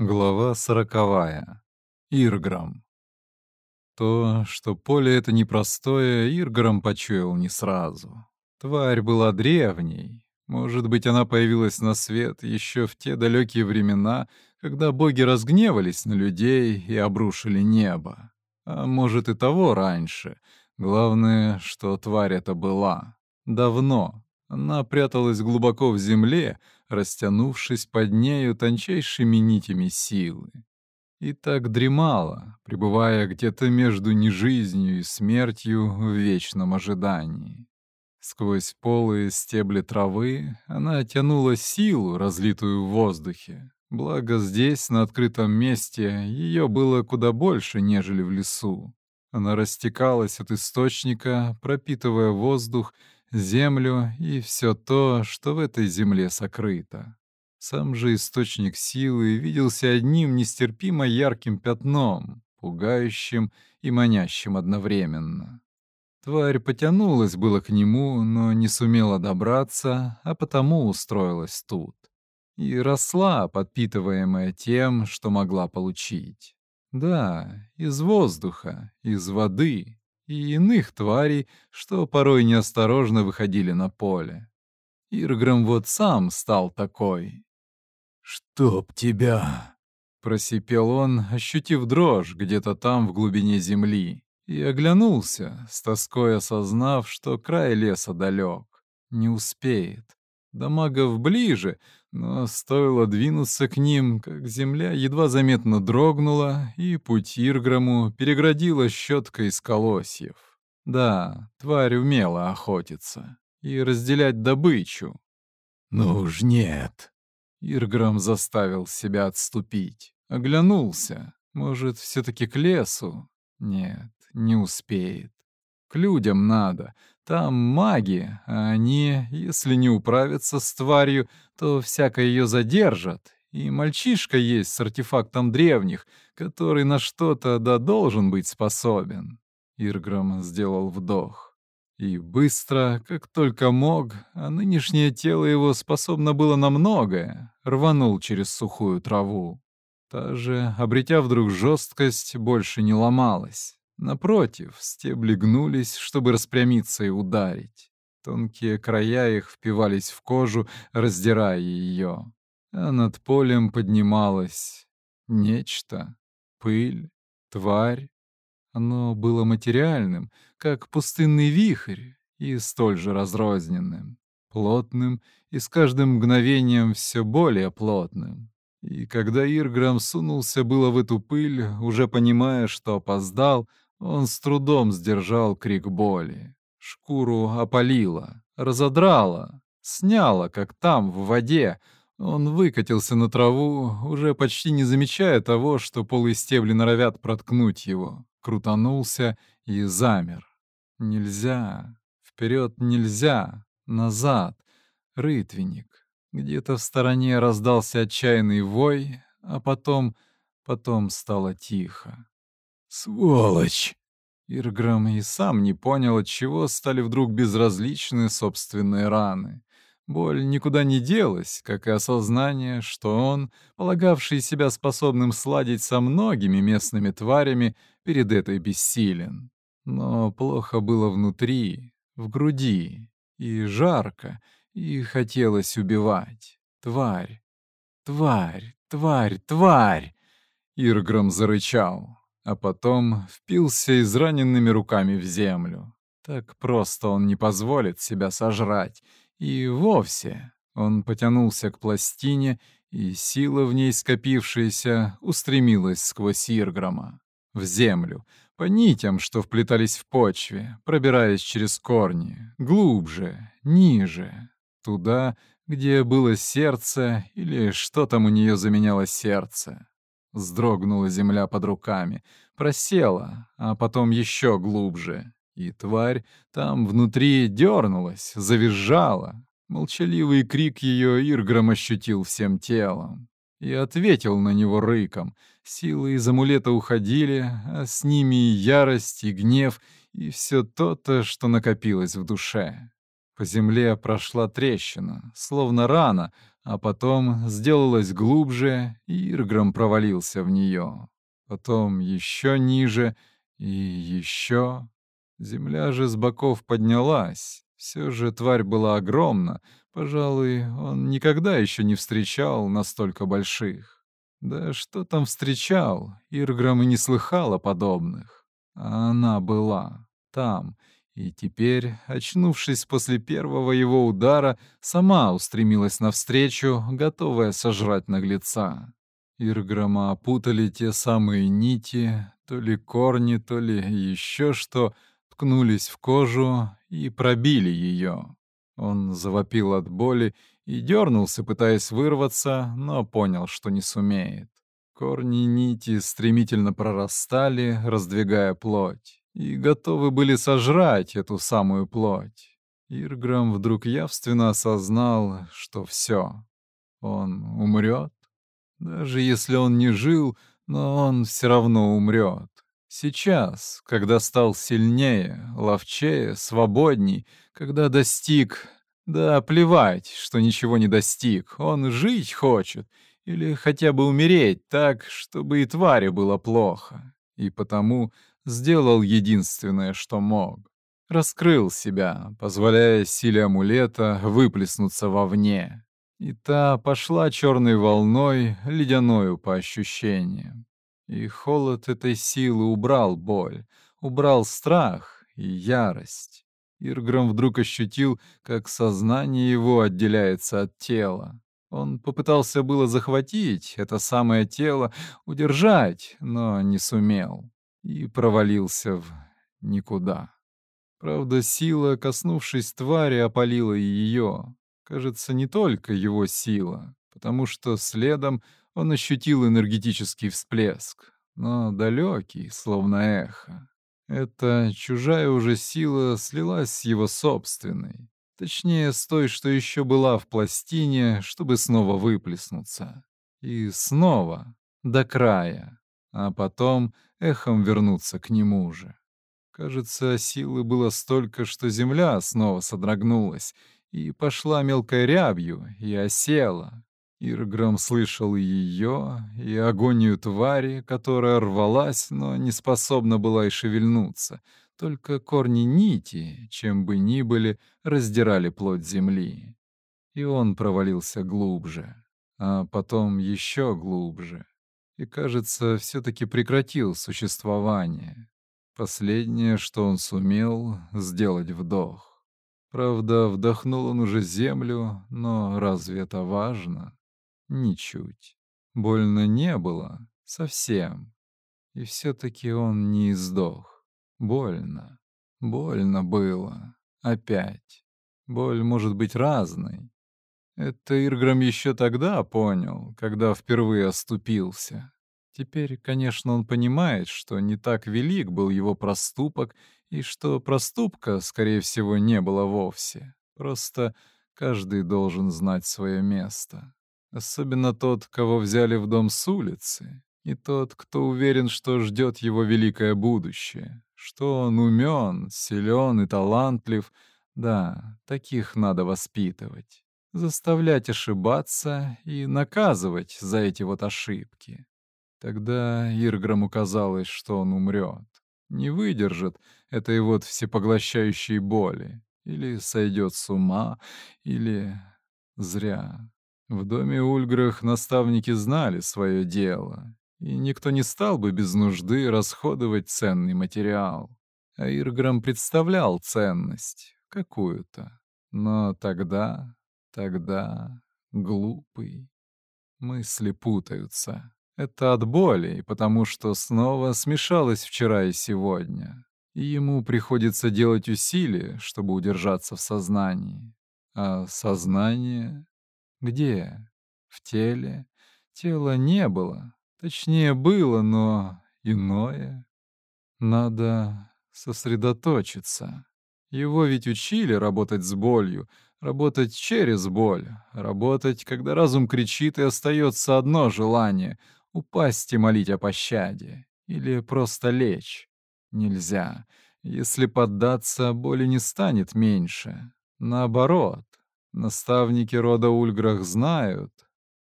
Глава сороковая. Ирграм. То, что поле это непростое, Ирграм почуял не сразу. Тварь была древней. Может быть, она появилась на свет еще в те далекие времена, когда боги разгневались на людей и обрушили небо. А может и того раньше. Главное, что тварь это была. Давно. Она пряталась глубоко в земле, растянувшись под нею тончайшими нитями силы. И так дремала, пребывая где-то между нежизнью и смертью в вечном ожидании. Сквозь полые стебли травы она тянула силу, разлитую в воздухе. Благо здесь, на открытом месте, ее было куда больше, нежели в лесу. Она растекалась от источника, пропитывая воздух землю и все то, что в этой земле сокрыто. Сам же источник силы виделся одним нестерпимо ярким пятном, пугающим и манящим одновременно. Тварь потянулась было к нему, но не сумела добраться, а потому устроилась тут. И росла, подпитываемая тем, что могла получить. Да, из воздуха, из воды, и иных тварей, что порой неосторожно выходили на поле. Ирграм вот сам стал такой. «Чтоб тебя!» — просипел он, ощутив дрожь где-то там в глубине земли, и оглянулся, с тоской осознав, что край леса далек, не успеет. До магов ближе, но стоило двинуться к ним, как земля едва заметно дрогнула, и путь Ирграму переградила щетка из колосьев. Да, тварь умела охотиться и разделять добычу. «Ну уж нет!» Ирграм заставил себя отступить. Оглянулся. Может, все-таки к лесу? Нет, не успеет. К людям надо. Там маги, а они, если не управятся с тварью, то всяко ее задержат. И мальчишка есть с артефактом древних, который на что-то да должен быть способен. Ирграм сделал вдох. И быстро, как только мог, а нынешнее тело его способно было на многое, рванул через сухую траву. Та же, обретя вдруг жесткость, больше не ломалась. Напротив, стебли гнулись, чтобы распрямиться и ударить. Тонкие края их впивались в кожу, раздирая ее. А над полем поднималось нечто. Пыль, тварь. Оно было материальным, как пустынный вихрь, и столь же разрозненным, плотным и с каждым мгновением все более плотным. И когда Ирграм сунулся было в эту пыль, уже понимая, что опоздал, он с трудом сдержал крик боли. Шкуру опалило, разодрало, сняло, как там, в воде. Он выкатился на траву, уже почти не замечая того, что полые стебли норовят проткнуть его. Крутанулся и замер. Нельзя. Вперед нельзя. Назад. Рытвенник. Где-то в стороне раздался отчаянный вой, а потом... потом стало тихо. «Сволочь!» Ирграм и сам не понял, от чего стали вдруг безразличны собственные раны. Боль никуда не делась, как и осознание, что он, полагавший себя способным сладить со многими местными тварями, перед этой бессилен. Но плохо было внутри, в груди, и жарко, и хотелось убивать. Тварь, тварь, тварь, тварь! Ирграм зарычал а потом впился израненными руками в землю. Так просто он не позволит себя сожрать. И вовсе он потянулся к пластине, и сила в ней скопившаяся устремилась сквозь Ирграма, в землю, по нитям, что вплетались в почве, пробираясь через корни, глубже, ниже, туда, где было сердце или что там у нее заменяло сердце. Сдрогнула земля под руками, просела, а потом еще глубже. И тварь там внутри дернулась, завизжала. Молчаливый крик ее Ирграм ощутил всем телом. И ответил на него рыком. Силы из амулета уходили, а с ними и ярость, и гнев, и все то-то, что накопилось в душе. По земле прошла трещина, словно рана, а потом сделалась глубже, и Ирграм провалился в нее. Потом еще ниже и еще. Земля же с боков поднялась. Все же тварь была огромна. Пожалуй, он никогда еще не встречал настолько больших. Да что там встречал? Ирграм и не слыхал о подобных. А она была там, и теперь, очнувшись после первого его удара, сама устремилась навстречу, готовая сожрать наглеца. Ирграма опутали те самые нити, то ли корни, то ли еще что, ткнулись в кожу и пробили ее. Он завопил от боли и дернулся, пытаясь вырваться, но понял, что не сумеет. Корни нити стремительно прорастали, раздвигая плоть и готовы были сожрать эту самую плоть. Ирграм вдруг явственно осознал, что все, он умрет. Даже если он не жил, но он все равно умрет. Сейчас, когда стал сильнее, ловчее, свободней, когда достиг... Да плевать, что ничего не достиг, он жить хочет, или хотя бы умереть так, чтобы и твари было плохо. И потому сделал единственное, что мог. Раскрыл себя, позволяя силе амулета выплеснуться вовне. И та пошла черной волной, ледяною по ощущениям. И холод этой силы убрал боль, убрал страх и ярость. Ирграм вдруг ощутил, как сознание его отделяется от тела. Он попытался было захватить это самое тело, удержать, но не сумел и провалился в никуда. Правда, сила, коснувшись твари, опалила и ее. Кажется, не только его сила, потому что следом он ощутил энергетический всплеск, но далекий, словно эхо. Эта чужая уже сила слилась с его собственной, точнее, с той, что еще была в пластине, чтобы снова выплеснуться. И снова, до края, а потом эхом вернуться к нему же. Кажется, силы было столько, что земля снова содрогнулась и пошла мелкой рябью и осела. Ирграм слышал и ее, и агонию твари, которая рвалась, но не способна была и шевельнуться. Только корни нити, чем бы ни были, раздирали плоть земли. И он провалился глубже, а потом еще глубже и, кажется, все-таки прекратил существование. Последнее, что он сумел, сделать вдох. Правда, вдохнул он уже землю, но разве это важно? Ничуть. Больно не было. Совсем. И все-таки он не издох. Больно. Больно было. Опять. Боль может быть разной. Это Ирграм еще тогда понял, когда впервые оступился. Теперь, конечно, он понимает, что не так велик был его проступок, и что проступка, скорее всего, не было вовсе. Просто каждый должен знать свое место. Особенно тот, кого взяли в дом с улицы, и тот, кто уверен, что ждет его великое будущее, что он умен, силен и талантлив. Да, таких надо воспитывать заставлять ошибаться и наказывать за эти вот ошибки. Тогда Ирграму казалось, что он умрет, не выдержит этой вот всепоглощающей боли, или сойдет с ума, или зря. В доме Ульграх наставники знали свое дело, и никто не стал бы без нужды расходовать ценный материал. А Ирграм представлял ценность какую-то. Но тогда Тогда глупый. Мысли путаются. Это от боли, потому что снова смешалось вчера и сегодня. И ему приходится делать усилия, чтобы удержаться в сознании. А сознание где? В теле? Тела не было. Точнее, было, но иное. Надо сосредоточиться. Его ведь учили работать с болью, Работать через боль. Работать, когда разум кричит и остается одно желание — упасть и молить о пощаде. Или просто лечь. Нельзя. Если поддаться, боли не станет меньше. Наоборот. Наставники рода Ульграх знают.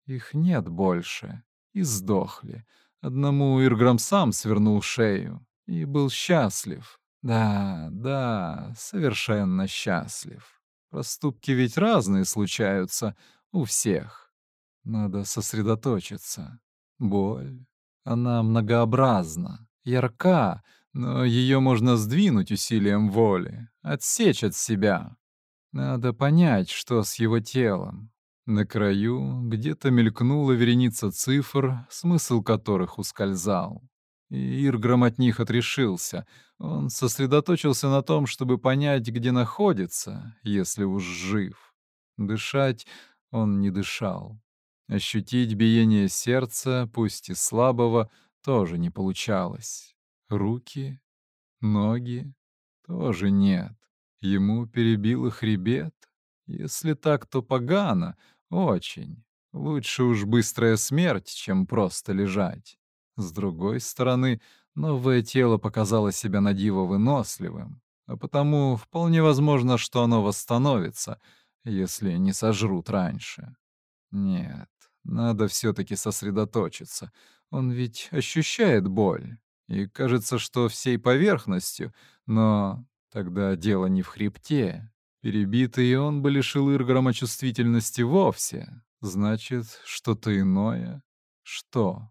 Их нет больше. И сдохли. Одному Ирграм сам свернул шею. И был счастлив. Да, да, совершенно счастлив. Проступки ведь разные случаются у всех. Надо сосредоточиться. Боль. Она многообразна, ярка, но ее можно сдвинуть усилием воли, отсечь от себя. Надо понять, что с его телом. На краю где-то мелькнула вереница цифр, смысл которых ускользал. И Ирграм от них отрешился. Он сосредоточился на том, чтобы понять, где находится, если уж жив. Дышать он не дышал. Ощутить биение сердца, пусть и слабого, тоже не получалось. Руки, ноги тоже нет. Ему перебило хребет. Если так, то погано, очень. Лучше уж быстрая смерть, чем просто лежать. С другой стороны, новое тело показало себя на диво выносливым, а потому вполне возможно, что оно восстановится, если не сожрут раньше. Нет, надо все-таки сосредоточиться. Он ведь ощущает боль. И кажется, что всей поверхностью, но тогда дело не в хребте. Перебитый он бы лишил Ирграма чувствительности вовсе. Значит, что-то иное. Что?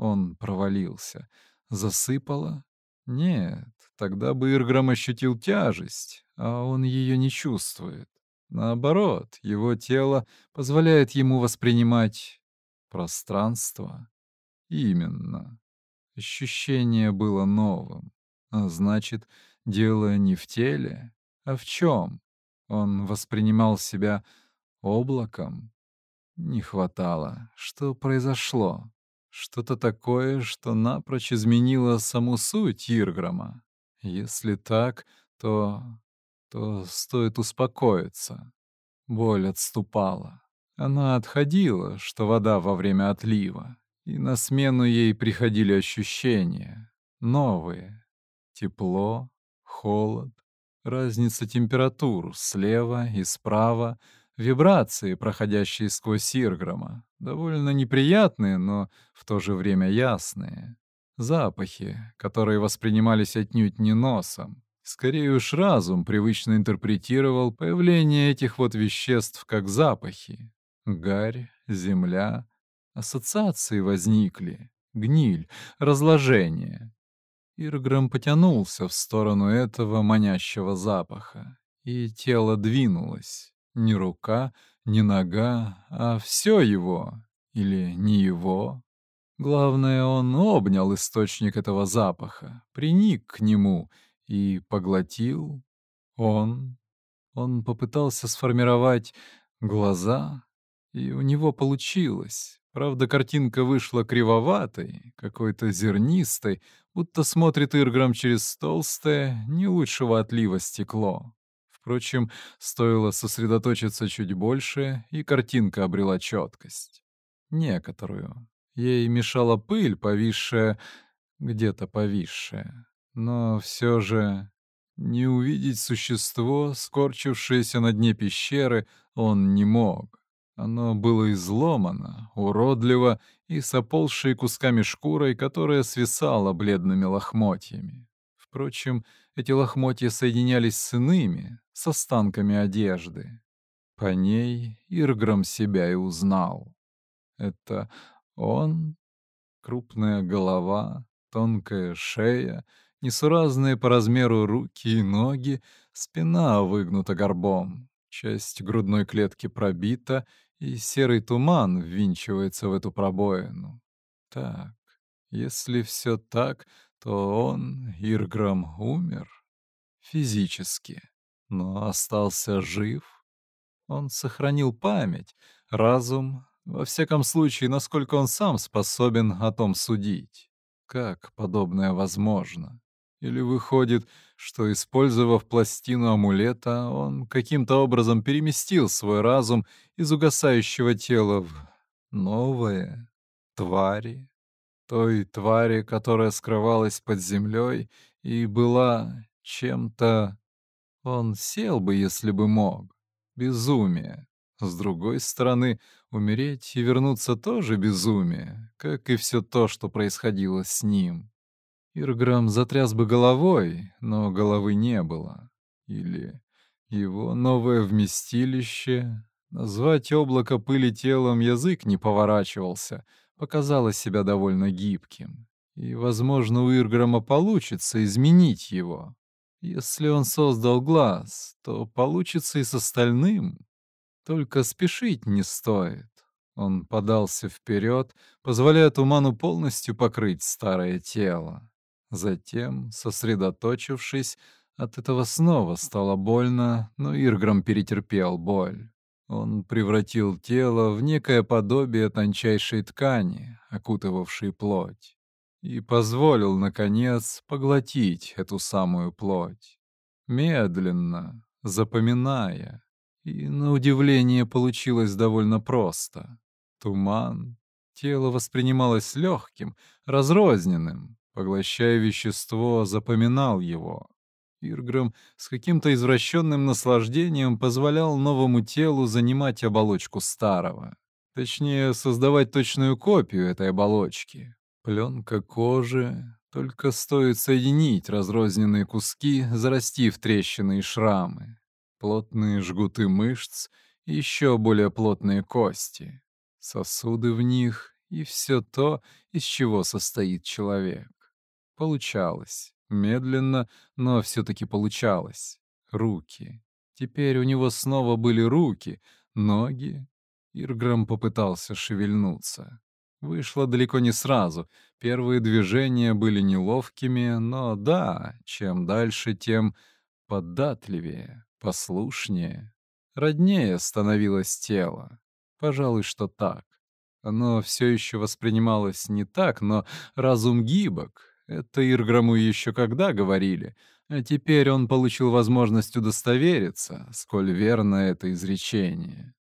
Он провалился. Засыпало? Нет, тогда бы Ирграм ощутил тяжесть, а он ее не чувствует. Наоборот, его тело позволяет ему воспринимать пространство. Именно. Ощущение было новым. А значит, дело не в теле, а в чем? Он воспринимал себя облаком. Не хватало. Что произошло? Что-то такое, что напрочь изменило саму суть Ирграма. Если так, то то стоит успокоиться. Боль отступала. Она отходила, что вода во время отлива, и на смену ей приходили ощущения, новые. Тепло, холод, разница температур слева и справа, вибрации, проходящие сквозь Ирграма, довольно неприятные, но в то же время ясные. Запахи, которые воспринимались отнюдь не носом, Скорее уж разум привычно интерпретировал появление этих вот веществ как запахи. Гарь, земля. Ассоциации возникли. Гниль, разложение. Ирграм потянулся в сторону этого манящего запаха, и тело двинулось. Не рука, не нога, а все его. Или не его. Главное, он обнял источник этого запаха, приник к нему — и поглотил он. Он попытался сформировать глаза, и у него получилось. Правда, картинка вышла кривоватой, какой-то зернистой, будто смотрит Ирграм через толстое, не лучшего отлива стекло. Впрочем, стоило сосредоточиться чуть больше, и картинка обрела четкость. Некоторую. Ей мешала пыль, повисшая, где-то повисшая. Но все же не увидеть существо, скорчившееся на дне пещеры, он не мог. Оно было изломано, уродливо и с кусками шкурой, которая свисала бледными лохмотьями. Впрочем, эти лохмотья соединялись с иными, с останками одежды. По ней Ирграм себя и узнал. Это он? Крупная голова, тонкая шея — Несуразные по размеру руки и ноги, спина выгнута горбом, часть грудной клетки пробита, и серый туман ввинчивается в эту пробоину. Так, если все так, то он, Ирграм, умер физически, но остался жив. Он сохранил память, разум, во всяком случае, насколько он сам способен о том судить. Как подобное возможно? Или выходит, что, использовав пластину амулета, он каким-то образом переместил свой разум из угасающего тела в новое твари, той твари, которая скрывалась под землей и была чем-то... Он сел бы, если бы мог. безумие. С другой стороны, умереть и вернуться тоже безумие, как и все то, что происходило с ним. Ирграм затряс бы головой, но головы не было. Или его новое вместилище... Назвать облако пыли телом язык не поворачивался, показалось себя довольно гибким. И, возможно, у Ирграма получится изменить его. Если он создал глаз, то получится и с остальным. Только спешить не стоит. Он подался вперед, позволяя туману полностью покрыть старое тело. Затем, сосредоточившись, от этого снова стало больно, но Ирграм перетерпел боль. Он превратил тело в некое подобие тончайшей ткани, окутывавшей плоть, и позволил, наконец, поглотить эту самую плоть. Медленно, запоминая. И, на удивление, получилось довольно просто. Туман. Тело воспринималось легким, разрозненным. Поглощая вещество, запоминал его. Ирграм с каким-то извращенным наслаждением позволял новому телу занимать оболочку старого. Точнее, создавать точную копию этой оболочки. Пленка кожи. Только стоит соединить разрозненные куски, зарастив трещины и шрамы. Плотные жгуты мышц и еще более плотные кости. Сосуды в них и все то, из чего состоит человек. Получалось. Медленно, но все-таки получалось. Руки. Теперь у него снова были руки, ноги. Ирграм попытался шевельнуться. Вышло далеко не сразу. Первые движения были неловкими, но да, чем дальше, тем податливее, послушнее. Роднее становилось тело. Пожалуй, что так. Оно все еще воспринималось не так, но разум гибок, это Ирграму еще когда говорили, а теперь он получил возможность удостовериться, сколь верно это изречение.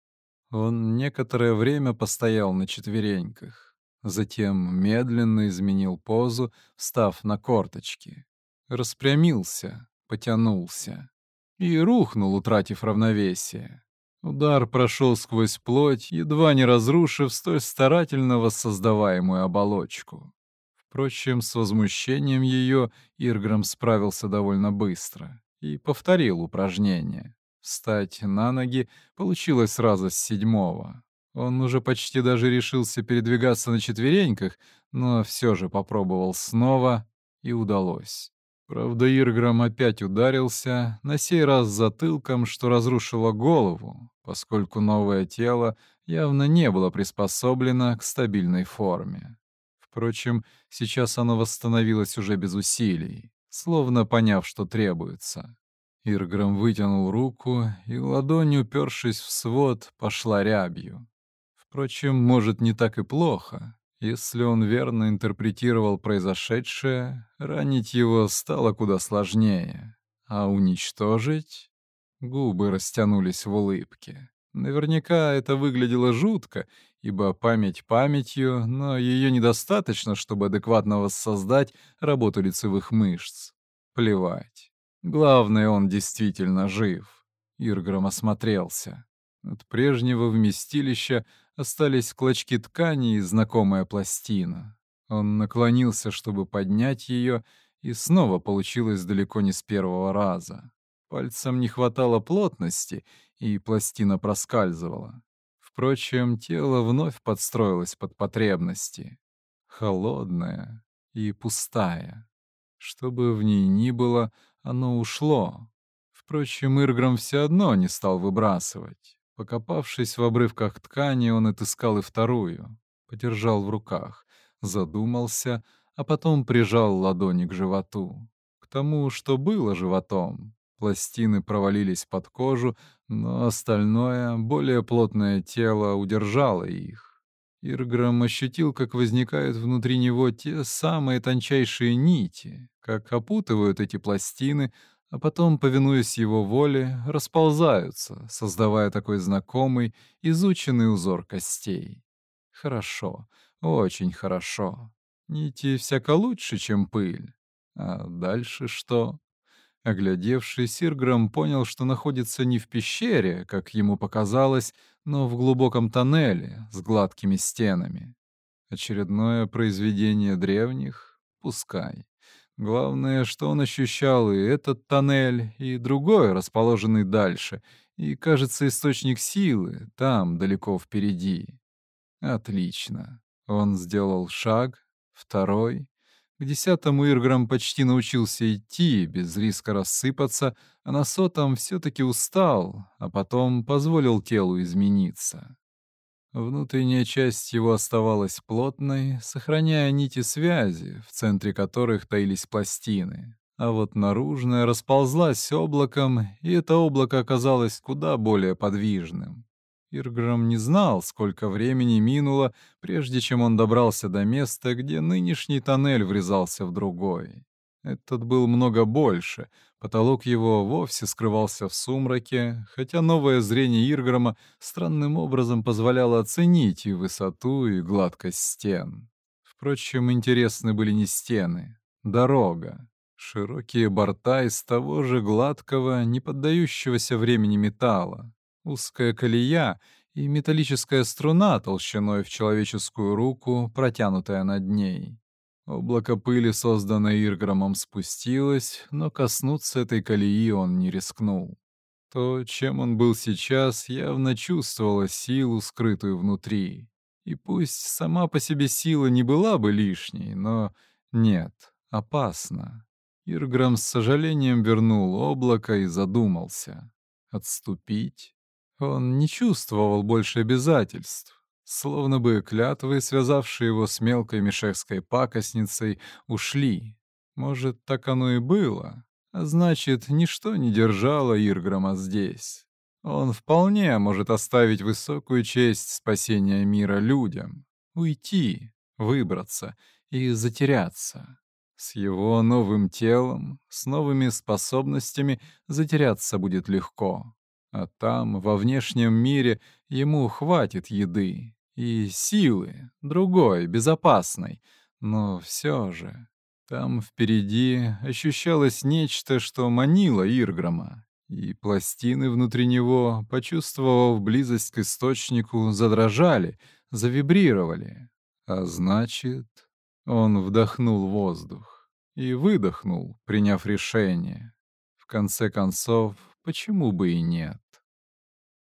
Он некоторое время постоял на четвереньках, затем медленно изменил позу, встав на корточки. Распрямился, потянулся и рухнул, утратив равновесие. Удар прошел сквозь плоть, едва не разрушив столь старательно воссоздаваемую оболочку. Впрочем, с возмущением ее Ирграм справился довольно быстро и повторил упражнение. Встать на ноги получилось сразу с седьмого. Он уже почти даже решился передвигаться на четвереньках, но все же попробовал снова, и удалось. Правда, Ирграм опять ударился, на сей раз затылком, что разрушило голову, поскольку новое тело явно не было приспособлено к стабильной форме. Впрочем, сейчас оно восстановилось уже без усилий, словно поняв, что требуется. Ирграм вытянул руку, и ладонь, упершись в свод, пошла рябью. Впрочем, может, не так и плохо. Если он верно интерпретировал произошедшее, ранить его стало куда сложнее. А уничтожить? Губы растянулись в улыбке. Наверняка это выглядело жутко, ибо память памятью, но ее недостаточно, чтобы адекватно воссоздать работу лицевых мышц. Плевать. Главное, он действительно жив. Ирграм осмотрелся. От прежнего вместилища остались клочки ткани и знакомая пластина. Он наклонился, чтобы поднять ее, и снова получилось далеко не с первого раза. Пальцам не хватало плотности, и пластина проскальзывала. Впрочем, тело вновь подстроилось под потребности. Холодное и пустая. Что бы в ней ни было, оно ушло. Впрочем, Ирграм все одно не стал выбрасывать. Покопавшись в обрывках ткани, он отыскал и вторую. Подержал в руках, задумался, а потом прижал ладони к животу. К тому, что было животом. Пластины провалились под кожу, но остальное, более плотное тело удержало их. Ирграм ощутил, как возникают внутри него те самые тончайшие нити, как опутывают эти пластины, а потом, повинуясь его воле, расползаются, создавая такой знакомый, изученный узор костей. Хорошо, очень хорошо. Нити всяко лучше, чем пыль. А дальше что? Оглядевшись, Ирграм понял, что находится не в пещере, как ему показалось, но в глубоком тоннеле с гладкими стенами. Очередное произведение древних? Пускай. Главное, что он ощущал и этот тоннель, и другой, расположенный дальше, и, кажется, источник силы там, далеко впереди. Отлично. Он сделал шаг, второй. К десятому Ирграм почти научился идти, без риска рассыпаться, а на сотом все-таки устал, а потом позволил телу измениться. Внутренняя часть его оставалась плотной, сохраняя нити связи, в центре которых таились пластины. А вот наружная расползлась облаком, и это облако оказалось куда более подвижным. Ирграм не знал, сколько времени минуло, прежде чем он добрался до места, где нынешний тоннель врезался в другой. Этот был много больше, потолок его вовсе скрывался в сумраке, хотя новое зрение Ирграма странным образом позволяло оценить и высоту, и гладкость стен. Впрочем, интересны были не стены, дорога. Широкие борта из того же гладкого, не поддающегося времени металла, узкая колея и металлическая струна толщиной в человеческую руку, протянутая над ней. Облако пыли, созданное Ирграмом, спустилось, но коснуться этой колеи он не рискнул. То, чем он был сейчас, явно чувствовало силу, скрытую внутри. И пусть сама по себе сила не была бы лишней, но нет, опасно. Ирграм с сожалением вернул облако и задумался. Отступить? Он не чувствовал больше обязательств. Словно бы клятвы, связавшие его с мелкой мешекской пакостницей, ушли. Может, так оно и было. А значит, ничто не держало Ирграма здесь. Он вполне может оставить высокую честь спасения мира людям, уйти, выбраться и затеряться. С его новым телом, с новыми способностями затеряться будет легко. А там, во внешнем мире, ему хватит еды и силы, другой, безопасной. Но все же, там впереди ощущалось нечто, что манило Ирграма, и пластины внутри него, почувствовав близость к источнику, задрожали, завибрировали. А значит, он вдохнул воздух и выдохнул, приняв решение. В конце концов, Почему бы и нет?